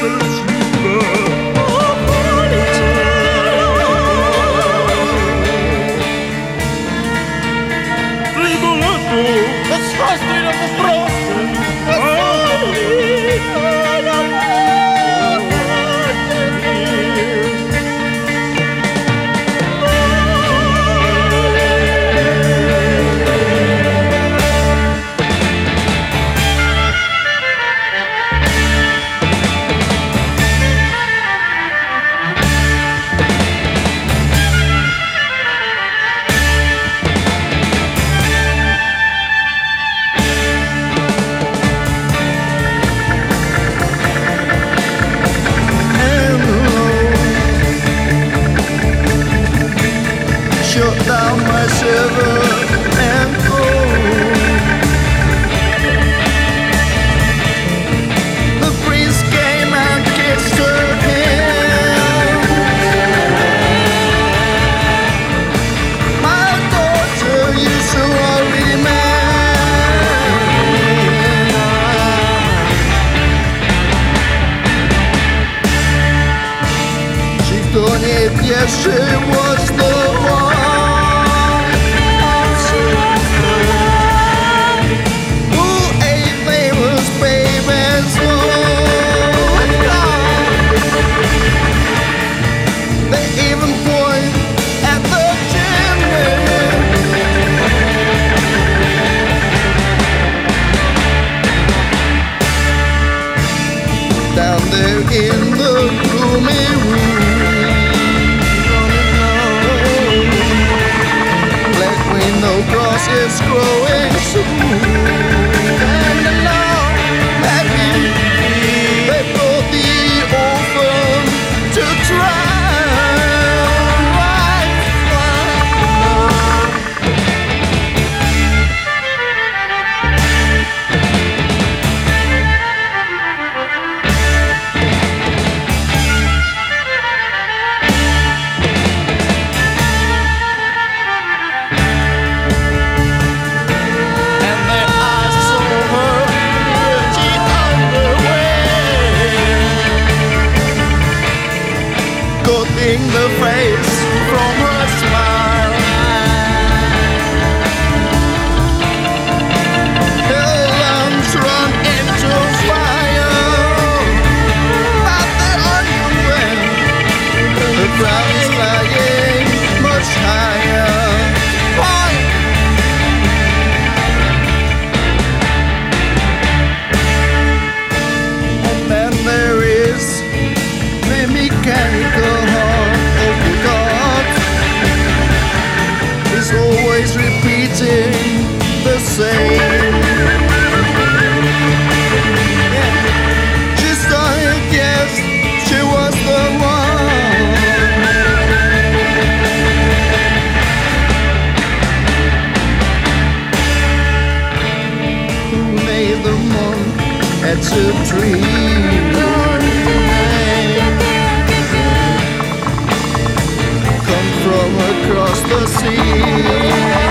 believe thou my and gold. The came and kissed her. My daughter, you. She do nie wie, she was the there in the gloomy room. Black window cross is growing soon. someone that's a dream. Come from across the sea.